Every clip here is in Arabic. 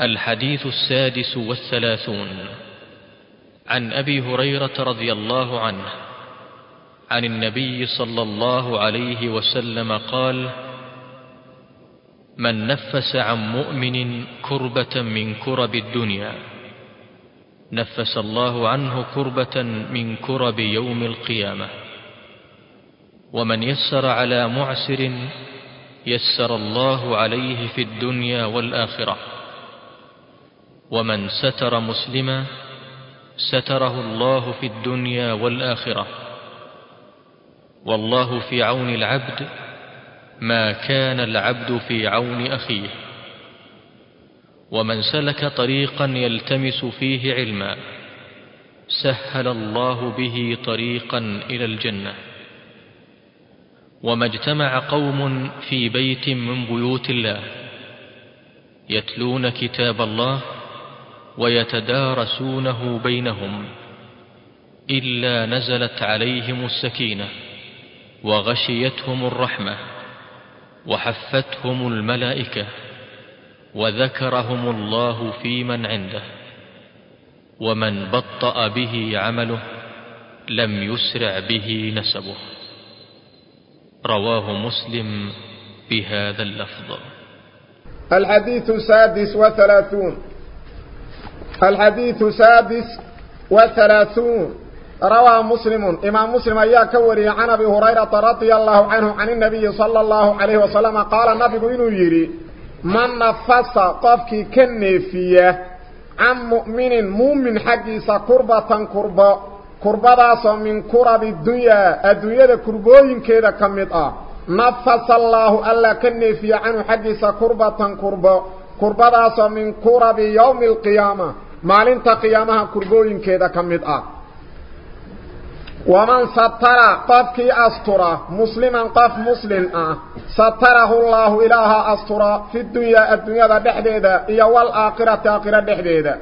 الحديث السادس والثلاثون. عن أبي هريرة رضي الله عنه عن النبي صلى الله عليه وسلم قال من نفس عن مؤمن كربة من كرب الدنيا نفس الله عنه كربة من كرب يوم القيامة. ومن يسر على معسر يسر الله عليه في الدنيا والآخرة. ومن ستر مسلما ستره الله في الدنيا والآخرة. والله في عون العبد ما كان العبد في عون أخيه. ومن سلك طريقا يلتمس فيه علما سهل الله به طريقا إلى الجنة. وما اجتمع قوم في بيت من بيوت الله يتلون كتاب الله ويتدارسونه بينهم إلا نزلت عليهم السكينة وغشيتهم الرحمة وحفتهم الملائكة وذكرهم الله في من عنده ومن بطأ به عمله لم يسرع به نسبه رواه مسلم بهذا اللفظ الحديث السادس وثلاثون الحديث السادس وثلاثون. روى مسلم. إمام مسلم أيها كوري عن أبي هريرة رضي الله عنه عن النبي صلى الله عليه وسلم قال النبي إنه يري من نفس قفك كنفية عن مؤمن مؤمن حقيسة كربة كربة كربة من كرب الدنيا الدنيا كربوين كذا كمدة نفس الله ألا كنفية عنه حقيسة كربة كربة كربة من كرب يوم القيامة. maalinta qiyaamaha kurgooyinkeeda kamid ah. ومن سطر قفكي أسطرة مسلما قف مسلما. سطره الله إله أسطرة في الدنيا الدنيا ده بحديده إيا والآقرة تآقرة بحديده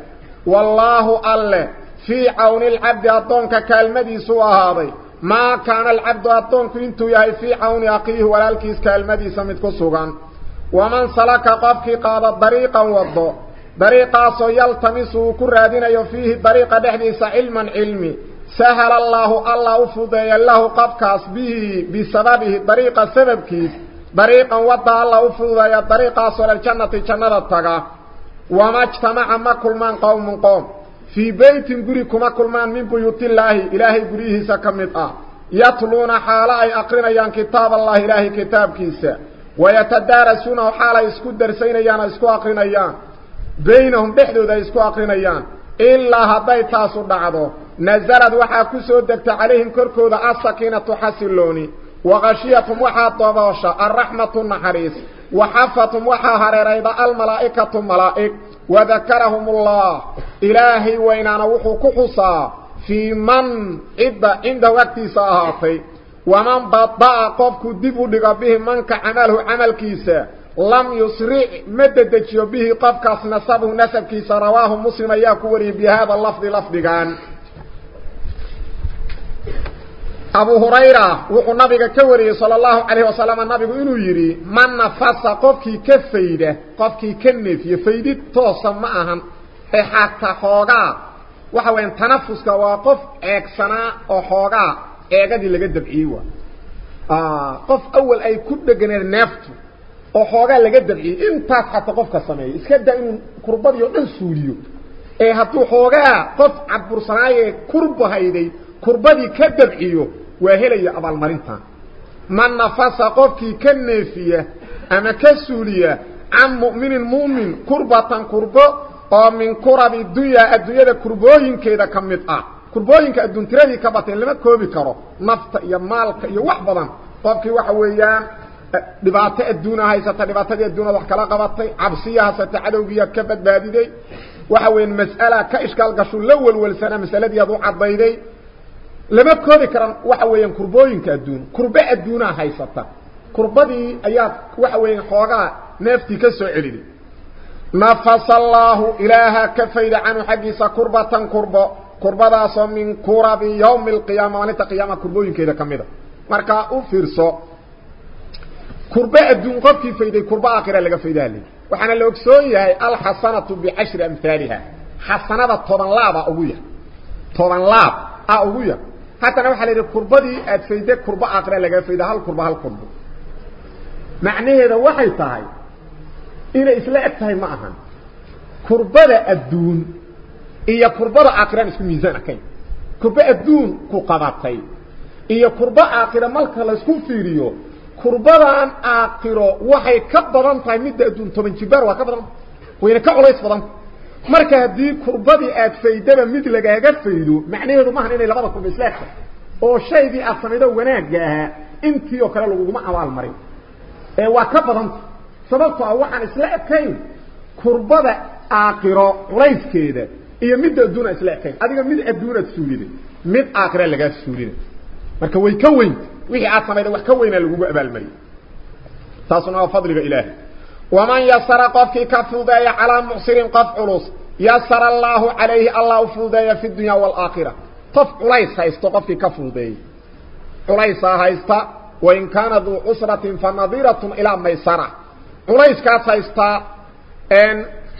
والله الله في عون العبد أطنك كالمدي سوى هذه ما كان العبد أطنك انتو ياهي في عون أقيه ولا الكيس كالمدي سمتك السوغان ومن سلك قفكي قاد ضريقا وضو بريقا سو يلتمس كرادين يو فيه طريقا دحديس علما علمي. سهل الله الله وفضا الله قبكاس به بسببه طريقا سببك بريقا وضع الله فضي طريقا سو للجنة جنرة تغا وما اجتمع ما كل من قوم قوم. في بيت قريكو ما كل من من بيوت الله إلهي قريه سكمتا يطلون حالا يقرن يان كتاب الله إلهي كتاب كيسا ويتدارسون حالا يسكو الدرسين يان يسكو أقرن يان. بينهم بحدو ذا يسكو أقرنيان إلا هداي تاسو دعضو نزلت وحا كسو دكت عليهم كركو ذا أساكينة حسلوني وغشيتم وحا طباشا. الرحمة النحريس. وحفتم وحا هريريدا الملائكة الملائك. وذكرهم الله. إلهي وإنان وحو كحصا. في من إبا عند وقت ساهاتي. ومن بطاقفك ديبو ديغا به من كعمله عمل كيسه lam yusric ma dedejiyo bihi qofkaas nasabuhu nasabkiisa rawaahu muslim ayaa ku wariyey bi hada lafdi lafdigan. Abu hurayra wuxuu nabiga ka wariyey sala allahu calayhi wasalam nabigu inuu yidhi man nafasa qofkii ka fayda qofkii ka neefiye faydid toosa ma ahan. Ee xataa xoogaa waxa weyan tanafuska waa qof eegsanaa oo xoogaa eegadii laga dabciyey waa. Qof awal ay ku dheganeed neeftu oo xoogaa laga dabciyey intaas xataa qofka sameeya iska daa inuu kurbadii oo dhan suuliyo ee hadduu xoogaa qof cadbursanaaye kurbahayday kurbadii ka dabciyo waa helaya abaalmarintan man nafasa qofkii ka neefiya ama ka suuliya can mu'minin mu'min kurbatan kurbo oo min kurabi dunyaa adduunyada kurbooyinkeeda ka mid ah kurbooyinka adduun tiradii ka bateen lama koobi karo nafta iyo maalka iyo wax badan qofkii waxa weeyaan dhibaato adduuna haysata dhibaatadii adduunada wax kala qabatay cabsiya haysata cadowgiiyaad ka badbaadiday waxa weeyaan mas'ala ka ishkaal gashu la welwelsanaa masaladii aad u caddayday lama koobi karan waxa weeyaan kurbooyinka adduun kurbe adduunaa haysata kurbadii ayaad waxa weeyaan xoogaa neeftii ka soo celiday nafasa allaahu ilaaha ka fayda canhu xaggiisa kurbatan kurbo kurbadaasoo min kurabi yawmi alqiyaama maalinta qiyaama kurbooyinkeeda ka mida markaa u fiirso كرباء الدون قفكي فايداي كرباء آخرة في فايداني وحنا لو اكسوني هاي الحسنة بعشر أمثالها. حسنة طوان لاب آه، أغويا طوان لاب. أغويا حتى نوحا لدي كرباء دي فايداي كرباء آخرة لغا فايداها الكرباء الكرباء معنى هذا وحي تاهي. إلا إسلاء التاهي معها كرباء الدون إيا كرباء آخرة اسكو ميزانة كي كرباء الدون كو قضاتي إيا كرباء آخرة ملكة لسكو فيريو. Kurbadan aakhiro waxay ka badan tahay midda adduun toban jibaar waa ka badan wayna ka culays badan marka haddii kurbadii aad faydaba mid lagaaga faydo macnaheedu maahan inay labada kurba isla eg tahay oo shaygii aad samaydo wanaagga ahaa intii oo kale laguguma abaalmarin ee waa ka badanta sababtoo ah waxaan isla ekayn kurbada aakhiro culayskeeda iyo midda adduun isla ekayn adiga mid adduunaad suulida mid aakhira lagaa suulina marka way ka weynta wixii aad samayda wax ka weynaa lagugu abaalmariyay taasuna waa fadliga ilaahay waman yasara qofkii ka fududeeya calaa mucsirin qof culus yasara allaahu calayhi allah u fududeeya fi dunya waalaakhira qof culays haysto qofkii ka fududeeyey culaysaa haysta wain kaana duu cusratin fanadiratun ilaa maysara culayskaas haystaa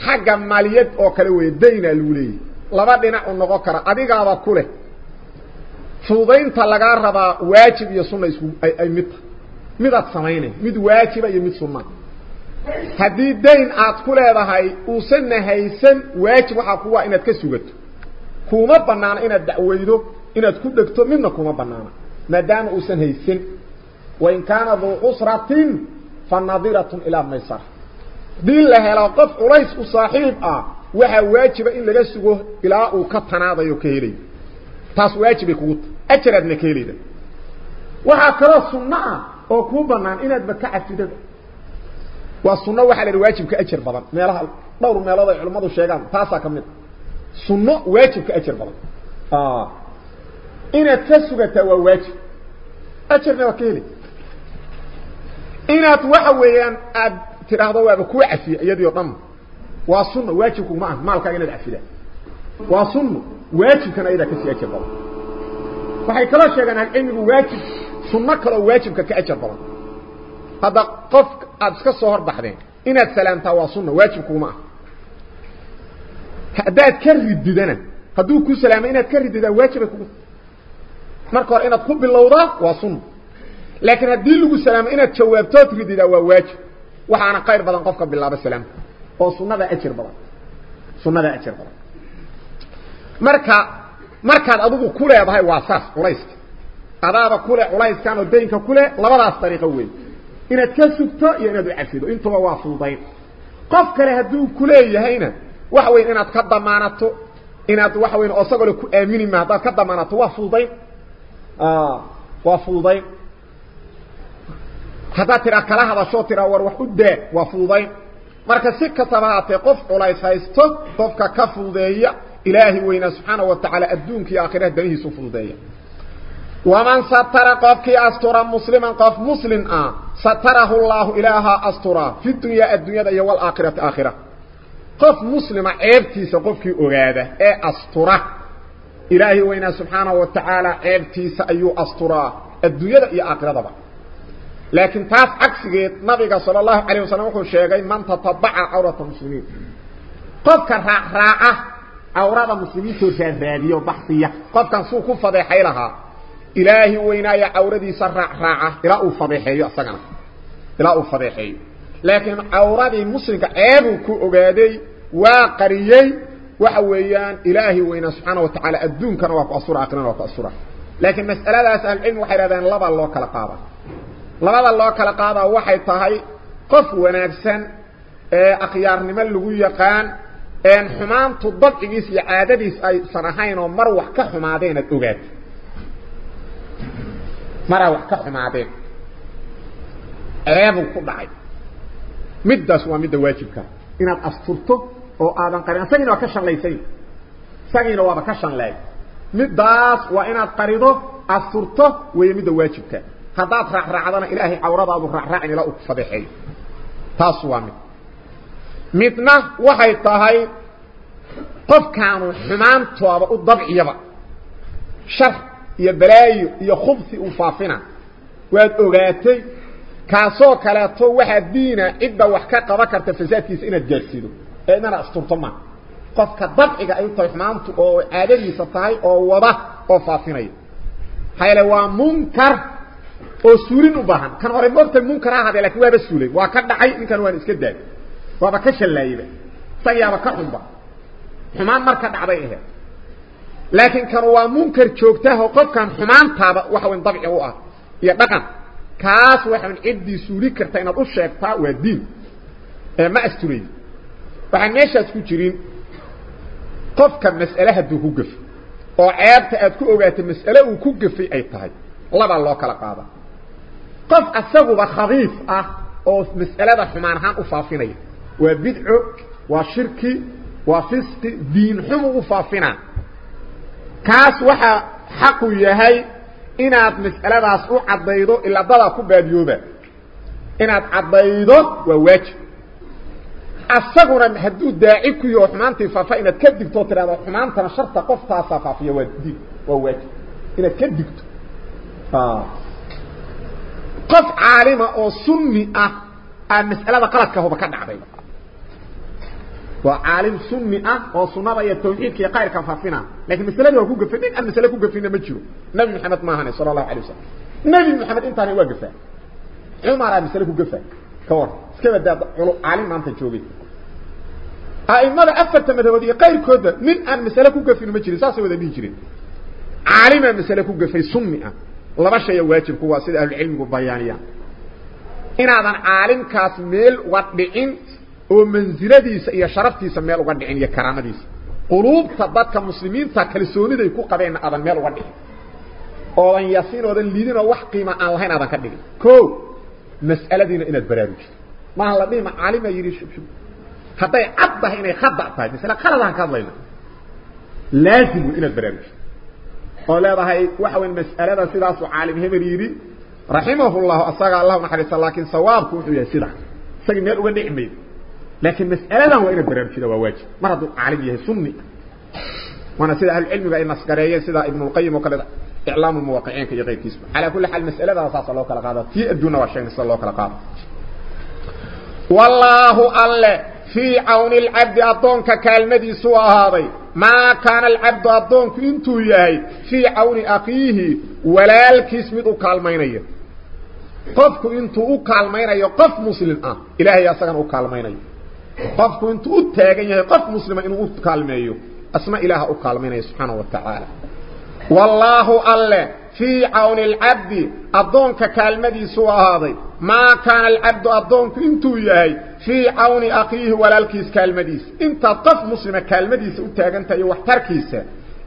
xagga maaliyad oo kale weeye daynaa lagu leeyahy laba dhinac u noqon kara adigaaba ku leh fududaynta lagaa rabaa waajib iyo sunna isku ay mid tahay midaad samaynay mid waajiba iyo mid sunna haddii dayn aad ku leedahay uusanna haysan waajib waxaa kuwaa inaad ka sugato kuma banaana inaad dacwaydo inaad ku dhegto midna kuma banaana maadaama uusan haysan wain kaana duu cusratin fanadiratun ilaa maysara hadii la helo qof culays u saaxiib ah waxaa waajiba in laga sugo ilaa uu ka tanaadayo ka helayo taas waajibay kugu ta أجرد نكيلي ده. وحاكرا صنعا وكوبانا إنا دبكا عفتي ده. وصنع وحالي الواجب كأجر بضان. ميالها دور ميالا ضيع المضو الشيقان فاسا كمين صنع واجب كأجر بضان. آه. إنا تسوغة وواجب أجر نكيلي إنا توحويان أب تراضا وابكو عفية. يدي وطم وصنع واجبك معه. مالكا إنا دعفي ده وصنع واجب كان إذا كسي أجر بضان. فهي كلا شيء عن علمه واجب سنة كلا واجب كأجر بلا هذا قف أبسك الصهر بحدين إن السلام تواصلنا واجب كوما هذا تكرد ددنا هدو كو سلام إن تكرد ددنا واجب كوما مركور إن تقب اللوضة واصلنا لكن هدو لكو سلام إن تشوابتات ددنا واجب وحانا قير بلا قفك بالله بسلام وصنة ذا أجر بلا صنة ذا أجر بلا مركا markaad adigu ku leedahay waa saas culayska adaaba kule culayskan oo daynka kule labadaas dariiqo weey inaad ka sugto iyo inaad u cafido intuba waa fududayn qof kale hadduu kuleeyahayna waxa weyn inaad ka damaanato inaad waxa weyn oo isagoo le ku aamini ma haddaad ka damaanato waa fududayn waa fududayn haddaad tiraa kala hadashoo tiraa war wax u daa waa fududayn marka si kastaba haatee qof culays haysto qofka ka fududeeya إلهي وإنا سبحانه وتعالى أدونك يا آخرة دميه سفر دي ومن سطر قفك أسطر مسلما قف مسلم آه. سطره الله إلها أسطر في الدنيا الدنيا دي والآخرة آخرة. قف مسلما عبتيس قفك أغادة أي أسطر إلهي وإنا سبحانه وتعالى عبتيس سأيو أسطر الدنيا دي آخرة دي لكن تاس عكس جيد نبيك صلى الله عليه وسلم وقال الشيخ من تطبع عورة المسلمين. قفك راعة. Cawrada muslimiintoo raaraadiya oo baxsiya qofkan suu ku fadeexay lahaa ilaahi weynaaya cawradiisa raacraaca ilaa uu fadeexeeyo isagana ilaa uu fadeexeeyo laakiin cawradii muslimka ceebuu ku ogaaday waa qariyey waxa weeyaan ilaahi weynaa subxaana wa tacaala adduunkana waa ku asura akhirana waa ku asura laakiin mas'aladaas ahlucilmi waxay hahdeen laba loo kala qaada labada loo kala qaadaa waxay tahay qof wanaagsan ee akhyaarnimo lagu yaqaan ان حمانتو ضبعيس عادديس اي سنهين ومروح كحمادين اتوغات مروح كحمادين ايبو كبعي مدة سوى مدة واجبك ان اصطرتو أو اذن قريبا ساقين وكشن لي ساقين ساقين وكشن لي مدة سوى ان اصطرتو اصطرتو وي مدة واجبك هذا راح راح عدنا الهي عورضا ابو راح راعني لا اكفضي حي تاسوى مدة مثنى وحي طهي قف كانوا حمام توابا الضبع يبا شرح يبلاي يخبث أفافنا وهد أغاتي كاسو كلاتو وحد دينا إبا وحكا قبكر تفزاتيس إنا الجرسيدو إنا أسترطمع قف كالضبع يبا حمام توابا آده يسطهي ووضا أفافنا حيلا ومنكر أسولين أباهم كان غريب مرتب منكر آهدي لكن وابا سولين وكان دعي إن كانوا هنسكت داني waaba ka shallaayba isagiyaaba ka xunba xumaan marka dhacday ahayd laakiin kan waa munkar joogtaho qofkan xumaantaaba waxa weyn dabci u ah iyo dhaqan kaas waxaan ciddii suuli karta inaad u sheegtaa waa diin ee ma asturay waxaan meeshaas ku jirin qofka mas'ale hadduu ku gafo oo ceebta aad ku ogaato mas'ale uu ku gafay ay tahay labaa loo kala qaada qof asaguba khabiif ah oo mas'alada xumaan ahaan u faafinaya وبدع وشرك وفسق دين حم وفافنا كاس وحا حق يهي إناد مسألة أسوء عضيضو إلا بدا كباد يوبا إناد عضيضو وواج أساقنا محدود داعيكو يوحمان تفافا إناد كدك توتر هذا وحمان تنشر تقف تاسافا في يوادي وواج إناد كدك قف عالم أو سمي أه المسألة قلت كهو بكان عضيضو وعالم سنة أو سنة يتوحيد كي قائر كان فافنا لكن مثلا هو قفنا أم مثلا هو قفنا مجرو نبي محمد ماهنا صلى الله عليه وسلم نبي محمد انتان يوقف عمر أم مثلا هو قفا كور سكبت داد عالم عن تجوبي أي ماذا أفلت ماذا ودي قائر كودة من أم مثلا هو قفنا مجرو ساسا وذا بيجري عالم أم مثلا هو قفنا سنة الله باشا يواجب قواسي أهل العلم وبيانيا إن هذا عالم كاس ميل وطبئين oo mansiladiisa iyo sharaftiisa meel uga dhicin iyo karaamadiisa quluubta dadka muslimiinta kalsooniday ku qabeenna aadan meel uga dhicin oodan yasin oodan liidin oo wax qiima aan lahayn aadan ka dhigin o mas'aladiina inaad baraarujiso maaha la dhihima caalima yidhi shubshub hadday cad tahay inay khada tahay masale qaladahan ka hadlayna laazim inaad baraarujiso oo leedahay waxa weyn mas'alada sidaasuu caalim hebel yidhi raximahullahu asaga allah naxariista laakiin sawaabku wuxuu yahay sidaa isagii meel uga dhici maydo لكن مسألة هو إن الدرام في وواجه مرض عليه سني وأنا سيدة العلم بأي مسكرية سيدة ابن القيم وقال إعلام المواقعين كي يغير كيسم على كل حال مسألة هذا صلى الله عليه وسلم في الدون وشين صلى الله عليه وسلم والله ألا في عون العبد أطونك كلمة سوى هذه. ما كان العبد أطونك إنتو ياهي في عون أخيه ولا الكيسم دو كالميني قفك إنتو أكالميني قف مسلم. آه. إلهي أصغر أكالميني قف انت اتاغن يا قف مسلم انو اتكلميو اسماء الله اكلمينه سبحانه وتعالى. والله الله في عون العبد اظنك كلمه سو هذه ما كان العبد اظنك انت وياي في عون أخيه ولا الكيس كلمه انت قف مسلم كلمه دي سو تاغنت اي وحتركيس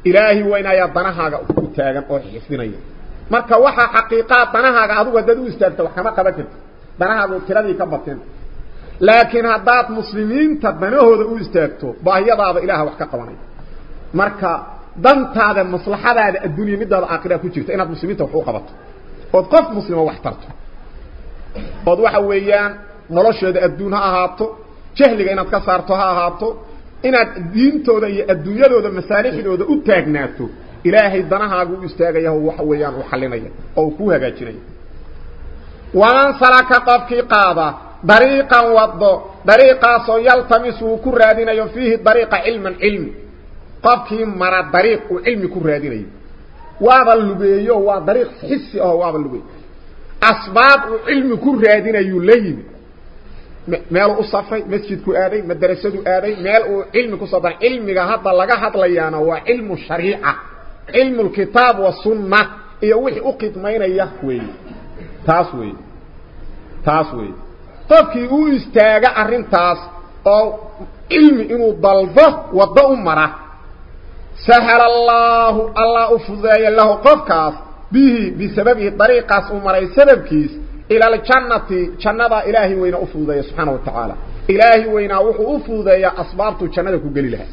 إلهي وين يا بنهاغا تاغن أو خسينيا marka waxa haqiiqada banahaaga adu wadadu istaagta wax kama qabatin banahaagu tiradii ka batin wax ka qabanaya marka dantaada maslaxadaada adduunya midaada aakhira ku jirta inaad muslimiinta wax u qabato ood qof muslima wax tarto ood waxa weeyaan noloshooda adduun ha ahaato jahliga inaad ka saarto ha ahaato inaad diintooda iyo adduunyadooda masaalixdooda u taagnaato ilaahay danahaagu u istaagaya waxa weeyaan u xalinaya oo uu ku hagaajinaya waman salaka qofkii qaada dariiqan wado dariiqaasoo yaltamis uu ku raadinayo fiihi dariiqa cilman cilmi qofkii mara dariiq uu cilmi ku raadinayo waaba lugeeyo waa dariiq xisi aho waaba lugeeyo asbaab uu cilmi ku raadinayuu la yimi meeluu u safray masjidku aaday madrasadu aaday meel uu cilmi kusoo daray cilmiga hadda laga hadlayaana waa cilmu shariica cilmu lkitaab wasunna iyo wixii u khidmaynaya weeye taas weeye taas weeye qofkii u istaaga arrintaas oo cilmi inuu dalbo waddo u mara sahla allaahu allah u fudeeya lahu qofkaas bihi bisababihi dariiqaas uu maray sababkiis ila aljannati jannadaa ilaahay weynaa u fududeeya subxaana wa tacaala ilaahay weynaa wuxuu u fududeeyaa asbaabtuu jannada ku geli lahaa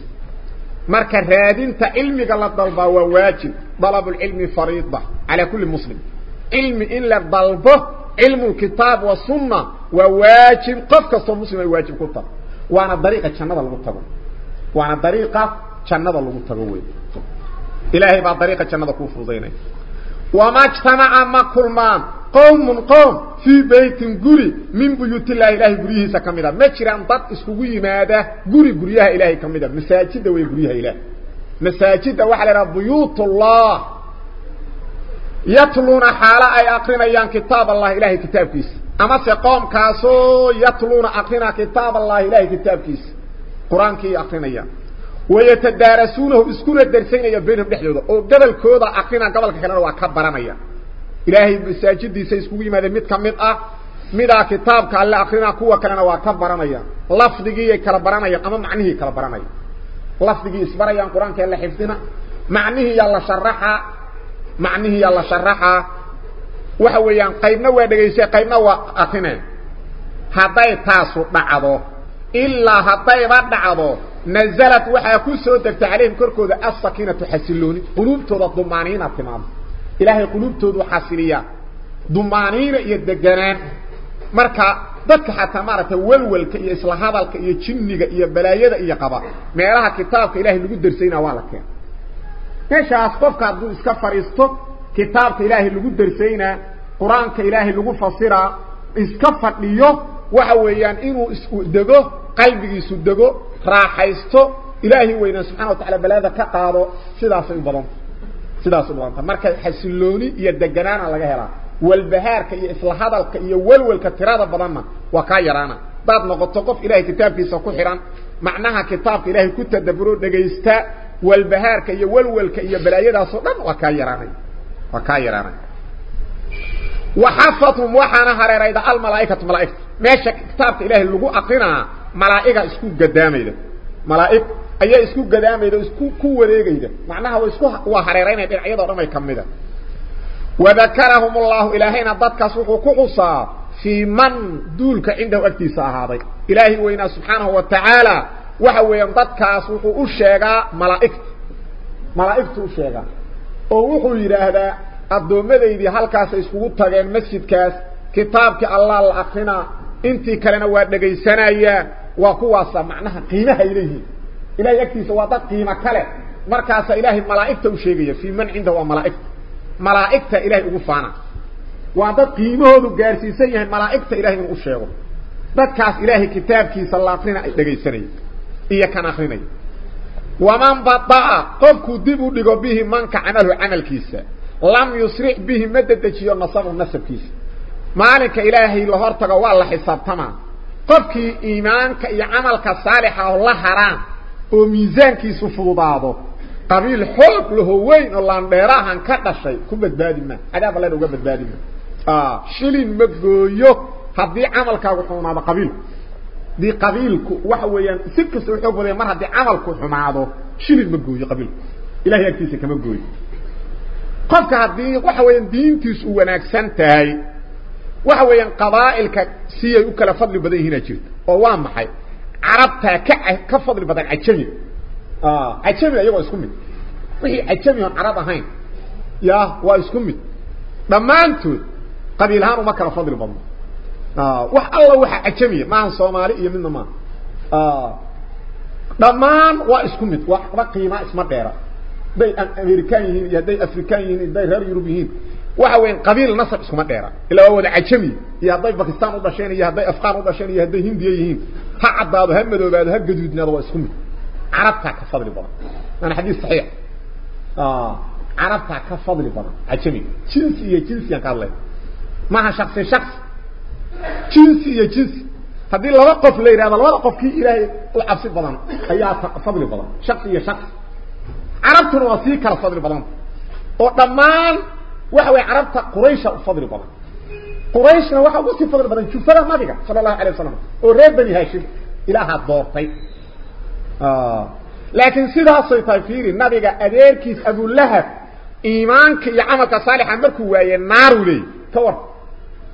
marka raadinta cilmiga la dalbaa waa waajib dalabulcilmi fariida calaa kulli muslim cilmi in la dalbo علم الكتاب والسنة وواجب. قفك صلى المسلم يواجب كتاب وعن الضريقة كانت المتقوة وعن الضريقة كانت المتقوة إلهي بعد الضريقة كانت كفر ذيني وما اجتمع ما كل قوم من قوم في بيت قري من بيوت الله إلهي قريه سكمدا ما اجران ضد اسكوه ماذا؟ قري قريها إلهي كمدا مساجد وي إلهي. مساجد وحل بيوت الله. يتلون حالة أي أقرنا يان كتاب الله إلهي كتاب كيس. أما سيقوم كاسو يتلون أقرنا كتاب الله إلهي كتاب كيس. قرآن كي أقرنا يان. ويتدارسونه اسكول الدرسين يبينهم نحيوه وقبل كودا أقرنا قبل كنا وكبرا ميا إلهي بساجد دي سيسكوه ماذا ميت كميت أه. ميدا كتاب كالله أقرنا كوة كنا وكبرا ميا لفظي كالبرا ميا أما معنه كالبرا ميا لفظي اسبرا يان قرآن كالله حفظنا. معنه يالله شرحه macnihiiyaa la sharaxa waxa weeyaan qaybna waa dhegaysay qaybna waa akrineen hadday taasu dhacdo ilaa haddayba dhacdo nazalad waxaa ku soo degta calayhim korkooda asakiinatu xasilooni quluubtooda dumaaniina timaado ilaahay quluubtoodu xasiliyaa dumaaniina iyo deganaan marka dadka xataa maaragtay walwalka iyo isla hadalka iyo jinniga iyo balaayada iyo qaba meelaha kitaabka ilaahay lagu darsaynaa waa la keena meeshaas qofka hadduu iska fadhiisto kitaabka ilaahay lagu darsaynaa qur-aanka ilaahay lagu fasiraa iska fadhiyo waxa weeyaan inuu isku dego qalbigiisu dego raaxaysto ilaahay weynaa subxana wa tacala balaada ka qaado sidaasay u badanta sidaasay u badanta marka xasilooni iyo deganaana laga helaa walbahaarka iyo isla hadalka iyo walwalka tirada badanna waa kaa yaraana hadaad noqoto qof ilahay kitaabkiisa ku xidhan macnaha kitaabka ilaahay ku tadaburo dhegaysta walbahaarka iyo walwalka iyo balaayadaasoo dhan waa kaa yaraanay waa kaa yaraanay waxafathum waxaana hareerayda almalaaikatu malaaigta meesha kitaabka ilaahay lagu aqrinaa malaa'iga isku gadaamayda malaa'ig ayaa isku gadaamayda isku ku wareegayda macnaha waa isku waa hareeraynaya dhinacyadoo dhan ay ka mida wadakarahum allahu ilaahayna dadkaas wuxuu ku xusaa fii man duulka cindahu agtiisa ahaaday ilaahay weynaa subxaanahu wa tacaala waxa weeyaan dadkaas wuxuu u sheegaa malaa'igta malaa'igtu u sheegaa oo wuxuu yidhaahdaa addoomadaydii halkaasay iskugu tageen masjidkaas kitaabkii allah la akrinaa intii kalena waa dhegaysanayaan waa kuwaasa macnaha qiimahay leeyihiin ilahay agtiisa waa dad qiimo kale markaasaa ilaahay malaa'igta u sheegaya fii man cindahu waa malaa'igta malaa'igta ilahay ugu faana waa dad qiimahoodu gaarsiisan yahay malaa'igta ilahay inuu sheego dadkaas ilaahay kitaabkiisa la akrina ay dhegaysanaya iyo kan akrinaya waman badaa qofkuu dib u dhigo bihi manka camalu camalkiisa lam yusric bihi ma dedejiyo nasabu nasabkiisa maalinka ilaahay la hortago waa la xisaabtamaa qofkii iimaanka iyo camalka saalixa oo la haraan oo miisaankiisu fududaado qabiil xoog laho weyn oo laandheerahan ka dhashay ku badbaadi ma cadaab allen uga badbaadi ma shilin ma gooyo haddii camalkaagu xumaado qabiilku haddii qabiilku waxa weeyaan si kasta u xoog badaya mar haddii camalku xumaado shilin ma gooyo qabiilku ilahay agtiisa kama gooyo qofka haddii waxa weeyaan diintiisu u wanaagsan tahay waxa weeyaan qabaa'ilka siyay u kala fadli badan yihiinaa jirta oo waa maxay carabtaa ka ka fadli badan cajami cajami iyagoo isku mid wixii cajami oon carab ahayn ya waa isku mid dhammaantood qabiil ahaan uma kala fadli badno wax alla waxa cajamiya maaha soomaali iyo midna maaha dhammaan waa isku mid waxba qiima isma dheera hadday american yihiin iyo hadday african yihiin hadday reer yurub yihiin waxa weyan qabiil nasab iskuma dheera ilaa waa wada cajami iyo hadday bakistan u dhasheen iyo hadday afqaan u dhasheen iyo hadday hindiya yihiin ha caddaado ha madoobaado ha gaduudnaado waa isku mid carabtaa ka fadli badan waana xadiis saxiix carabtaa ka fadli badan cajamiga jinsi iyo jinsiyaan ka hadlay maaha shaksi shaksi جنس يا جنس. هذه لو وقف لي هذا لو وقف كي إلى العبس بدن هيا فضل بدن شخص يا شخص. عربت وثيقه فضل بدن ودمان وحوي عربت قريش فضل بدن قريش وحوي وثيقه فضل بدن شوف فرح ما بقى. صلى الله عليه وسلم. وريب بني هاشم. إلى هاد دورتي آه. لكن سيدا سيطايفيري نبيغا أديركيس أبو لهب إيمانك يا عمك صالحا مركو ويا نارو لي. تور.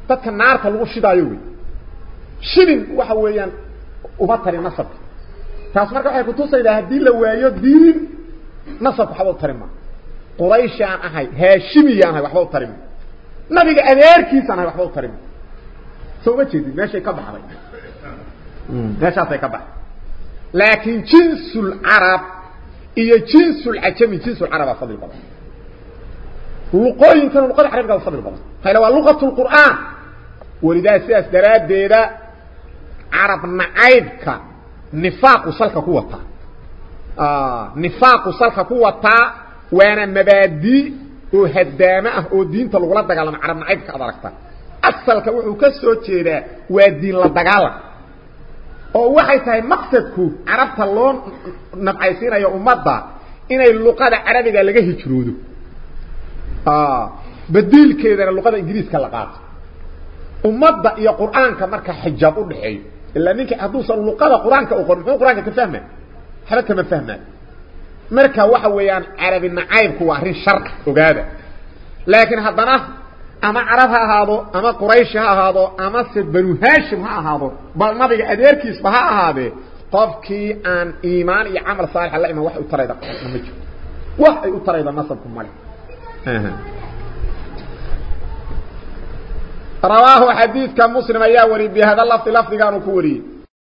Dadka naarta lagu shidaayo wey shilin waxa weeyaan uma tari nasabka taas marka waxay kutusaydaa haddii la waayo diin nasabka waxba u tari ma quraysh aan ahay haashimiy aan ahay waxba u tari ma nabiga adeerkiis aan ahay waxba u tari ma soo ma jeedid meeshay ka baxday meeshaasay ka baxday laakiin jinsul carab iyo jinsul cajami jinsul carabaa fadli badan luqooyinkan luqada carabiga u fadli badan hayla waa luqatu lqur'aan welidaa sidaas daraaddeeda carab nacaybka nifaaqu salka ku wataa nifaaqu salka ku wataa waana mabaadii oo hadaamo ah oo diinta lagula dagaalamo carab nacaybka ad aragta asalka wuxuu ka soo jeedaa waa diin la dagaalam oo waxay tahay maqsadku carabta loo nabcaysiinayo ummadda inay luqada carabiga laga hijroodo badiilkeedana luqada ingiriiska la qaato ummadda iyo qur'aanka marka xijaab u dhaxeeyo ilaa ninka hadduusan luqada qur-aanka u qorin muxuu qur-aanka ka fahma waxba kama fahmaa marka waxa weeyaan carabi nacaybku waa arrin shar ogaada laakiin haddana ama carab ha ahaado ama quraysh ha ahaado ama se banu hashim ha ahaado bal nabiga adeerkiisba ha ahaadee qofkii aan iimaan iyo camal saalixa la iman wax u tarayda ma jiro wax ay u tarayda nasabku male رواه حديث كان مسلم ايا وري بهذا اللفظ لفظ كانوا كوري.